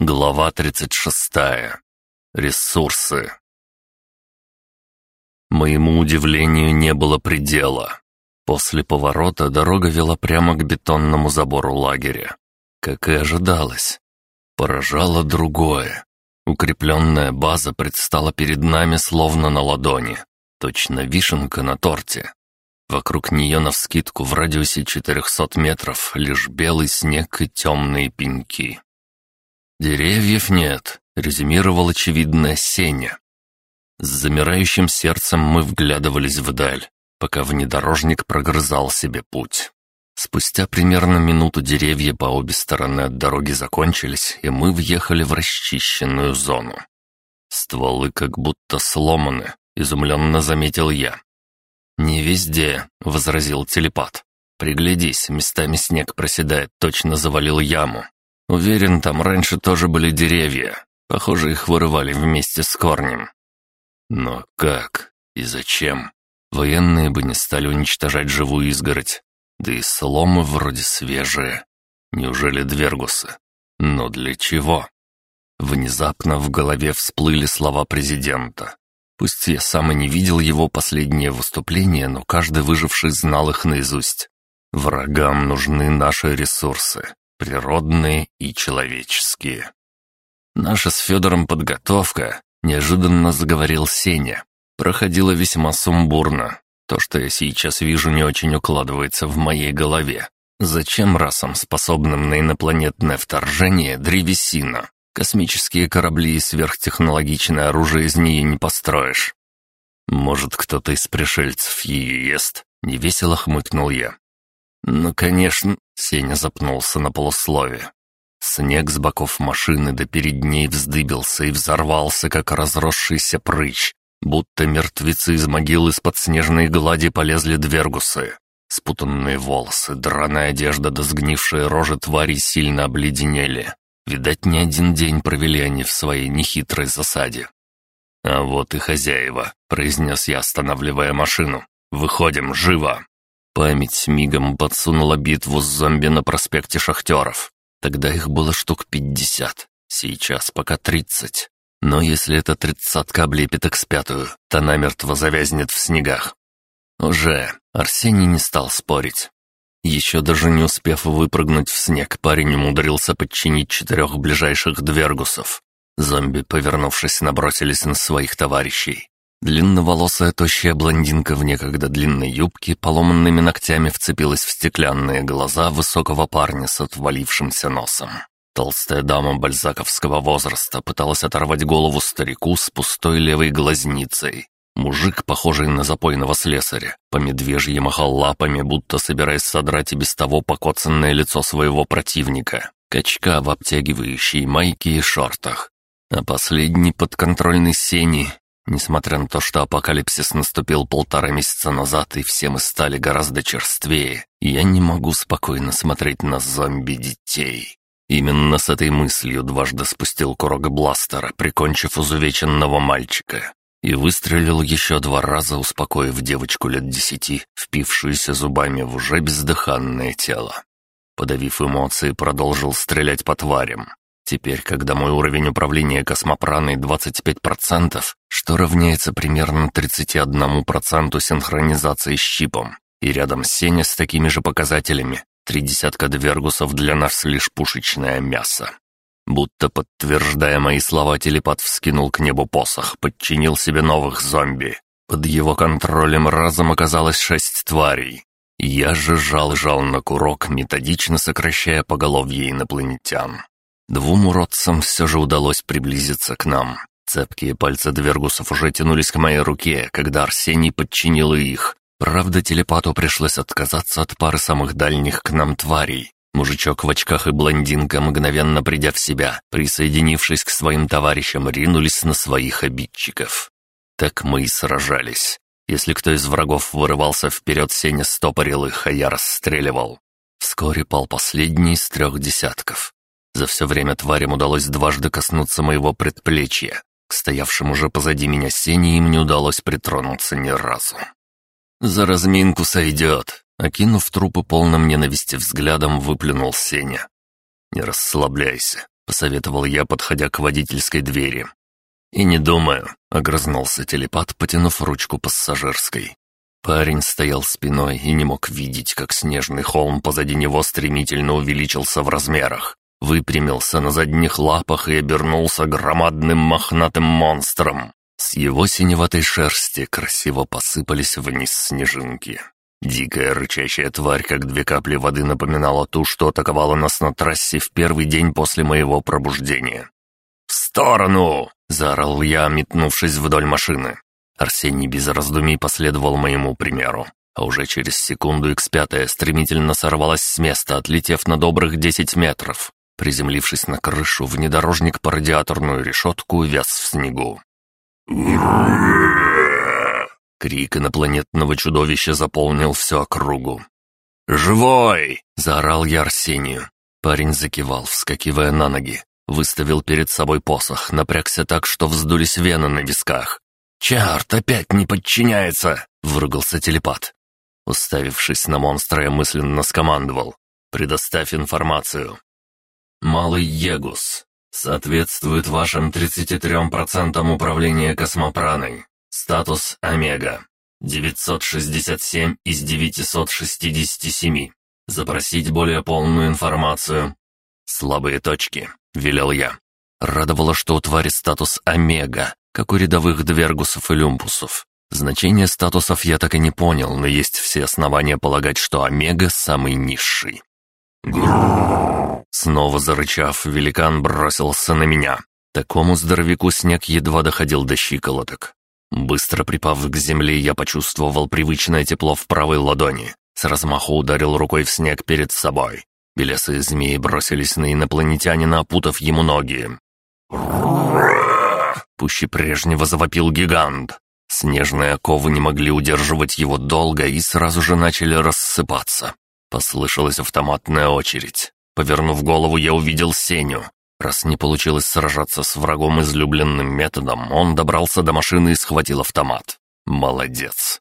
Глава 36. Ресурсы. Моему удивлению не было предела. После поворота дорога вела прямо к бетонному забору лагеря. Как и ожидалось. Поражало другое. Укрепленная база предстала перед нами словно на ладони. Точно вишенка на торте. Вокруг нее навскидку в радиусе 400 метров лишь белый снег и темные пеньки. «Деревьев нет», — резюмировал очевидное Сеня. С замирающим сердцем мы вглядывались вдаль, пока внедорожник прогрызал себе путь. Спустя примерно минуту деревья по обе стороны от дороги закончились, и мы въехали в расчищенную зону. Стволы как будто сломаны, изумленно заметил я. «Не везде», — возразил телепат. «Приглядись, местами снег проседает, точно завалил яму. Уверен, там раньше тоже были деревья. Похоже, их вырывали вместе с корнем. Но как и зачем? Военные бы не стали уничтожать живую изгородь. Да и соломы вроде свежие. Неужели двергусы? Но для чего? Внезапно в голове всплыли слова президента. Пусть я сам и не видел его последнее выступление, но каждый выживший знал их наизусть. Врагам нужны наши ресурсы природные и человеческие. Наша с Федором подготовка, неожиданно заговорил Сеня, проходила весьма сумбурно. То, что я сейчас вижу, не очень укладывается в моей голове. Зачем расам, способным на инопланетное вторжение, древесина? Космические корабли и сверхтехнологичное оружие из нее не построишь. Может, кто-то из пришельцев ее ест? Невесело хмыкнул я. «Ну, конечно», — Сеня запнулся на полуслове. Снег с боков машины до перед ней вздыбился и взорвался, как разросшийся прыщ, будто мертвецы из могил из-под снежной глади полезли двергусы. Спутанные волосы, драная одежда да сгнившие рожи твари сильно обледенели. Видать, не один день провели они в своей нехитрой засаде. «А вот и хозяева», — произнес я, останавливая машину. «Выходим, живо!» Память мигом подсунула битву с зомби на проспекте Шахтеров. Тогда их было штук пятьдесят, сейчас пока тридцать. Но если эта тридцатка облепит X5, то намертво завязнет в снегах. Уже Арсений не стал спорить. Еще даже не успев выпрыгнуть в снег, парень умудрился подчинить четырех ближайших двергусов. Зомби, повернувшись, набросились на своих товарищей. Длинноволосая тощая блондинка в некогда длинной юбке поломанными ногтями вцепилась в стеклянные глаза высокого парня с отвалившимся носом. Толстая дама бальзаковского возраста пыталась оторвать голову старику с пустой левой глазницей. Мужик, похожий на запойного слесаря, по медвежьи махал лапами, будто собираясь содрать и без того покоцанное лицо своего противника. Качка в обтягивающей майке и шортах. А последний подконтрольный Сени Несмотря на то, что апокалипсис наступил полтора месяца назад, и все мы стали гораздо черствее, я не могу спокойно смотреть на зомби-детей. Именно с этой мыслью дважды спустил курок бластера, прикончив изувеченного мальчика, и выстрелил еще два раза, успокоив девочку лет десяти, впившуюся зубами в уже бездыханное тело. Подавив эмоции, продолжил стрелять по тварям. Теперь, когда мой уровень управления космопраной 25%, что равняется примерно 31% синхронизации с чипом, и рядом Сеня с такими же показателями, три десятка двергусов для нас лишь пушечное мясо. Будто подтверждая мои слова, телепат вскинул к небу посох, подчинил себе новых зомби. Под его контролем разом оказалось шесть тварей. Я же жал-жал на курок, методично сокращая поголовье инопланетян. Двум уродцам все же удалось приблизиться к нам. Цепкие пальцы Двергусов уже тянулись к моей руке, когда Арсений подчинил их. Правда, телепату пришлось отказаться от пары самых дальних к нам тварей. Мужичок в очках и блондинка, мгновенно придя в себя, присоединившись к своим товарищам, ринулись на своих обидчиков. Так мы и сражались. Если кто из врагов вырывался вперед, Сеня стопорил их, а я расстреливал. Вскоре пал последний из трех десятков. За все время тварям удалось дважды коснуться моего предплечья. К стоявшим уже позади меня сене им не удалось притронуться ни разу. «За разминку сойдет!» Окинув трупы полным ненависти взглядом, выплюнул Сеня. «Не расслабляйся. посоветовал я, подходя к водительской двери. «И не думаю», — огрызнулся телепат, потянув ручку пассажирской. Парень стоял спиной и не мог видеть, как снежный холм позади него стремительно увеличился в размерах, выпрямился на задних лапах и обернулся громадным мохнатым монстром. С его синеватой шерсти красиво посыпались вниз снежинки. Дикая рычащая тварь, как две капли воды, напоминала ту, что атаковала нас на трассе в первый день после моего пробуждения. «В сторону!» — заорал я, метнувшись вдоль машины. Арсений без раздумий последовал моему примеру, а уже через секунду X5 стремительно сорвалась с места, отлетев на добрых 10 метров. Приземлившись на крышу, внедорожник по радиаторную решетку вяз в снегу. Крик инопланетного чудовища заполнил всю округу. «Живой!» — заорал я Арсению. Парень закивал, вскакивая на ноги. Выставил перед собой посох, напрягся так, что вздулись вены на висках. «Чарт опять не подчиняется!» — выругался телепат. Уставившись на монстра, я мысленно скомандовал. «Предоставь информацию». «Малый Егус. Соответствует вашим 33% управления космопраной. Статус Омега. 967 из 967. Запросить более полную информацию. Слабые точки, велел я. Радовало, что у твари статус Омега, как у рядовых двергусов и люмпусов. Значение статусов я так и не понял, но есть все основания полагать, что Омега самый низший. Снова зарычав, великан бросился на меня. Такому здоровяку снег едва доходил до щиколоток. Быстро припав к земле, я почувствовал привычное тепло в правой ладони. С размаху ударил рукой в снег перед собой. Белесые змеи бросились на инопланетянина, опутав ему ноги. Пуще прежнего завопил гигант. Снежные оковы не могли удерживать его долго и сразу же начали рассыпаться. Послышалась автоматная очередь. Повернув голову, я увидел Сеню. Раз не получилось сражаться с врагом излюбленным методом, он добрался до машины и схватил автомат. Молодец.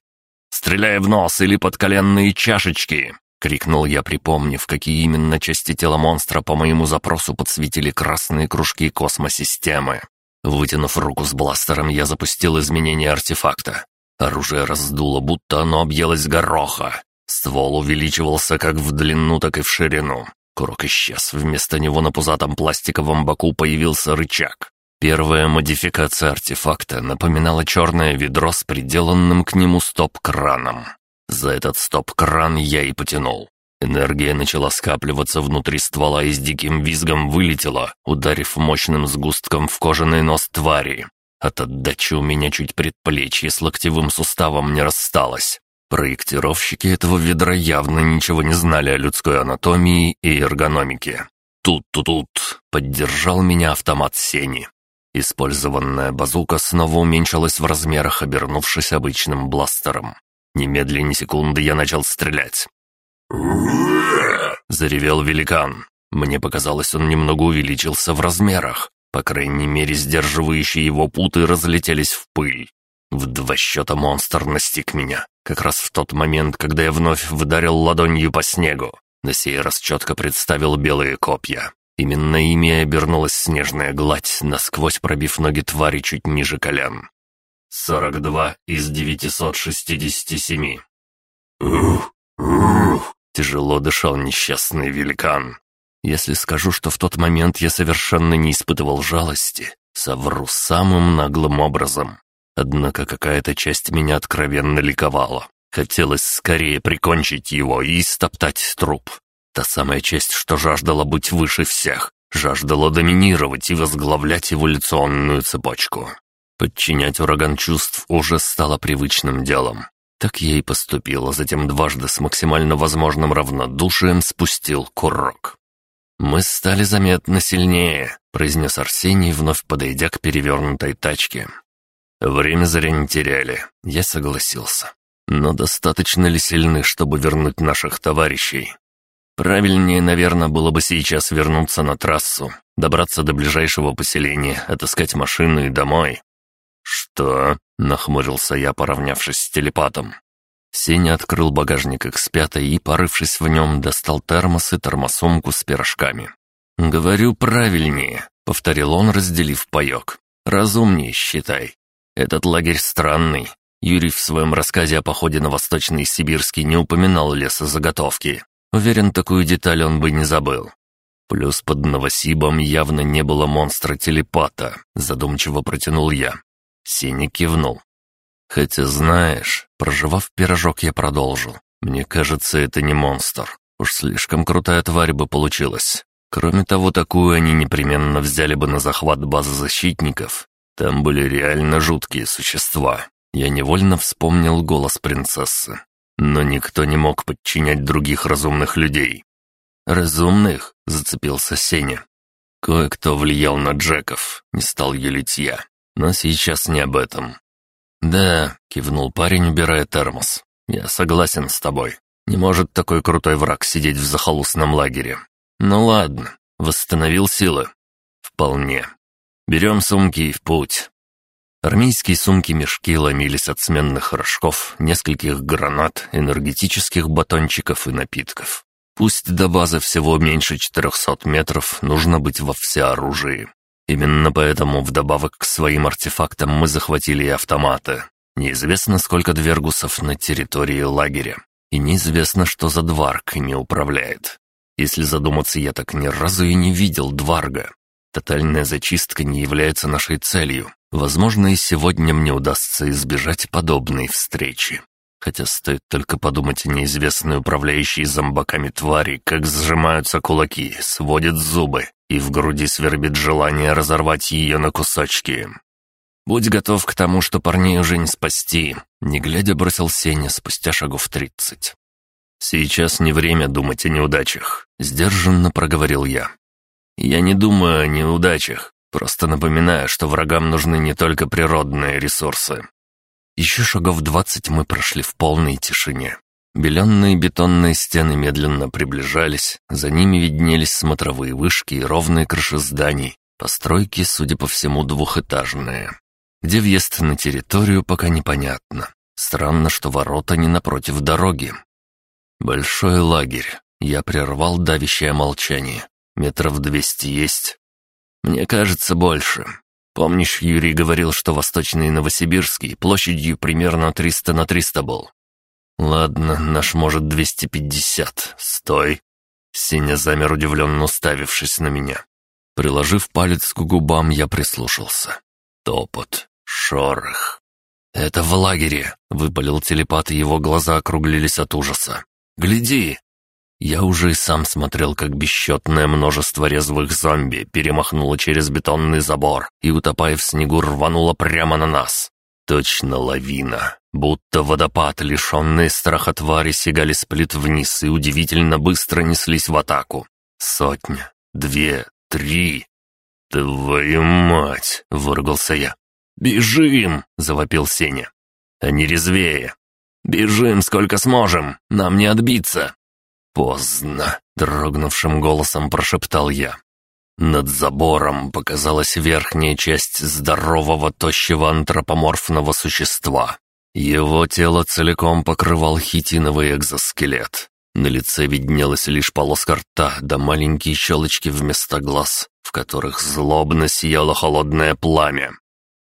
«Стреляй в нос или под коленные чашечки!» — крикнул я, припомнив, какие именно части тела монстра по моему запросу подсветили красные кружки космосистемы. Вытянув руку с бластером, я запустил изменение артефакта. Оружие раздуло, будто оно объелось гороха. Ствол увеличивался как в длину, так и в ширину. Курок исчез, вместо него на пузатом пластиковом боку появился рычаг. Первая модификация артефакта напоминала черное ведро с приделанным к нему стоп-краном. За этот стоп-кран я и потянул. Энергия начала скапливаться внутри ствола и с диким визгом вылетела, ударив мощным сгустком в кожаный нос твари. От отдачи у меня чуть предплечье с локтевым суставом не рассталось. Проектировщики этого ведра явно ничего не знали о людской анатомии и эргономике. «Тут-тут-тут!» — поддержал меня автомат Сени. Использованная базука снова уменьшилась в размерах, обернувшись обычным бластером. Немедленно секунды я начал стрелять. Заревел великан. Мне показалось, он немного увеличился в размерах. По крайней мере, сдерживающие его путы разлетелись в пыль. В два счета монстр настиг меня, как раз в тот момент, когда я вновь вдарил ладонью по снегу. На сей раз четко представил белые копья. Именно ими обернулась снежная гладь, насквозь пробив ноги твари чуть ниже колен. «Сорок два из девятисот шестидесяти семи». «Ух, ух!» — тяжело дышал несчастный великан. Если скажу, что в тот момент я совершенно не испытывал жалости, совру самым наглым образом. Однако какая-то часть меня откровенно ликовала. Хотелось скорее прикончить его и стоптать труп. Та самая часть, что жаждала быть выше всех, жаждала доминировать и возглавлять эволюционную цепочку. Подчинять ураган чувств уже стало привычным делом. Так я и поступил, а затем дважды с максимально возможным равнодушием спустил курок. «Мы стали заметно сильнее», — произнес Арсений, вновь подойдя к перевернутой тачке. Время зря не теряли, я согласился. Но достаточно ли сильны, чтобы вернуть наших товарищей? Правильнее, наверное, было бы сейчас вернуться на трассу, добраться до ближайшего поселения, отыскать машину и домой. «Что?» — нахмурился я, поравнявшись с телепатом. Сеня открыл багажник X5 и, порывшись в нем, достал термос и термосумку с пирожками. «Говорю правильнее», — повторил он, разделив паёк. «Разумнее, считай. Этот лагерь странный. Юрий в своем рассказе о походе на Восточный Сибирский не упоминал лесозаготовки. Уверен, такую деталь он бы не забыл. Плюс под Новосибом явно не было монстра-телепата, задумчиво протянул я. Синий кивнул. Хотя, знаешь, проживав пирожок, я продолжил. Мне кажется, это не монстр. Уж слишком крутая тварь бы получилась. Кроме того, такую они непременно взяли бы на захват базы защитников. Там были реально жуткие существа. Я невольно вспомнил голос принцессы. Но никто не мог подчинять других разумных людей. «Разумных?» — зацепился Сеня. «Кое-кто влиял на Джеков, не стал юлить я. Но сейчас не об этом». «Да», — кивнул парень, убирая термос. «Я согласен с тобой. Не может такой крутой враг сидеть в захолустном лагере. Ну ладно, восстановил силы?» «Вполне. Берем сумки и в путь». Армейские сумки-мешки ломились от сменных рожков, нескольких гранат, энергетических батончиков и напитков. Пусть до базы всего меньше 400 метров, нужно быть во всеоружии. Именно поэтому вдобавок к своим артефактам мы захватили и автоматы. Неизвестно, сколько двергусов на территории лагеря. И неизвестно, что за дварг ими управляет. Если задуматься, я так ни разу и не видел дварга. Тотальная зачистка не является нашей целью. Возможно, и сегодня мне удастся избежать подобной встречи. Хотя стоит только подумать о неизвестной управляющей зомбаками твари, как сжимаются кулаки, сводят зубы, и в груди свербит желание разорвать ее на кусочки. «Будь готов к тому, что парней уже не спасти», — не глядя бросил Сеня спустя шагов тридцать. «Сейчас не время думать о неудачах», — сдержанно проговорил я. «Я не думаю о неудачах, просто напоминаю, что врагам нужны не только природные ресурсы. Еще шагов двадцать мы прошли в полной тишине. Беленные бетонные стены медленно приближались, за ними виднелись смотровые вышки и ровные крыши зданий, постройки, судя по всему, двухэтажные. Где въезд на территорию, пока непонятно. Странно, что ворота не напротив дороги. Большой лагерь. Я прервал давящее молчание. Метров двести есть. Мне кажется, больше. Помнишь, Юрий говорил, что Восточный Новосибирский площадью примерно 300 на 300 был? Ладно, наш может 250. Стой. Сеня замер удивленно уставившись на меня. Приложив палец к губам, я прислушался. Топот, шорох. «Это в лагере!» — выпалил телепат, и его глаза округлились от ужаса. «Гляди!» Я уже и сам смотрел, как бесчетное множество резвых зомби перемахнуло через бетонный забор и, утопая в снегу, рвануло прямо на нас. Точно лавина. Будто водопад, лишенные страха твари, сигали с плит вниз и удивительно быстро неслись в атаку. Сотня, две, три. «Твою мать!» — выругался я. «Бежим!» — завопил Сеня. «Они резвее. Бежим, сколько сможем. Нам не отбиться!» «Поздно», — дрогнувшим голосом прошептал я. Над забором показалась верхняя часть здорового, тощего антропоморфного существа. Его тело целиком покрывал хитиновый экзоскелет. На лице виднелась лишь полоска рта да маленькие щелочки вместо глаз, в которых злобно сияло холодное пламя.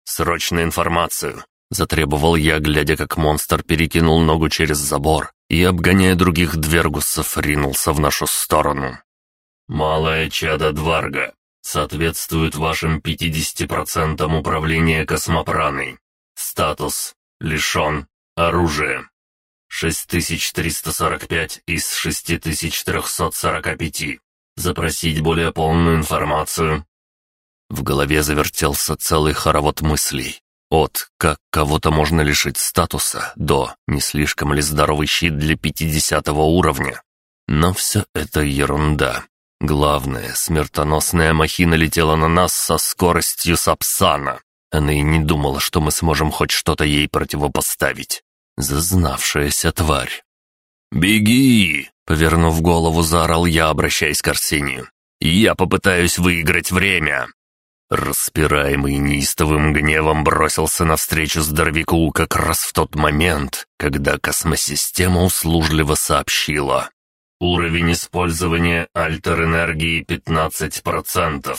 «Срочную информацию!» — затребовал я, глядя, как монстр перекинул ногу через забор и, обгоняя других двергусов, ринулся в нашу сторону. «Малая чада Дварга соответствует вашим 50% управления космопраной. Статус лишен оружия. 6345 из 6345. Запросить более полную информацию». В голове завертелся целый хоровод мыслей. От «как кого-то можно лишить статуса» до «не слишком ли здоровый щит для пятидесятого уровня». Но все это ерунда. Главное, смертоносная махина летела на нас со скоростью Сапсана. Она и не думала, что мы сможем хоть что-то ей противопоставить. Зазнавшаяся тварь. «Беги!» — повернув голову, заорал я, обращаясь к Арсению. «Я попытаюсь выиграть время!» Распираемый неистовым гневом бросился навстречу здоровяку как раз в тот момент, когда космосистема услужливо сообщила. Уровень использования альтер-энергии 15%.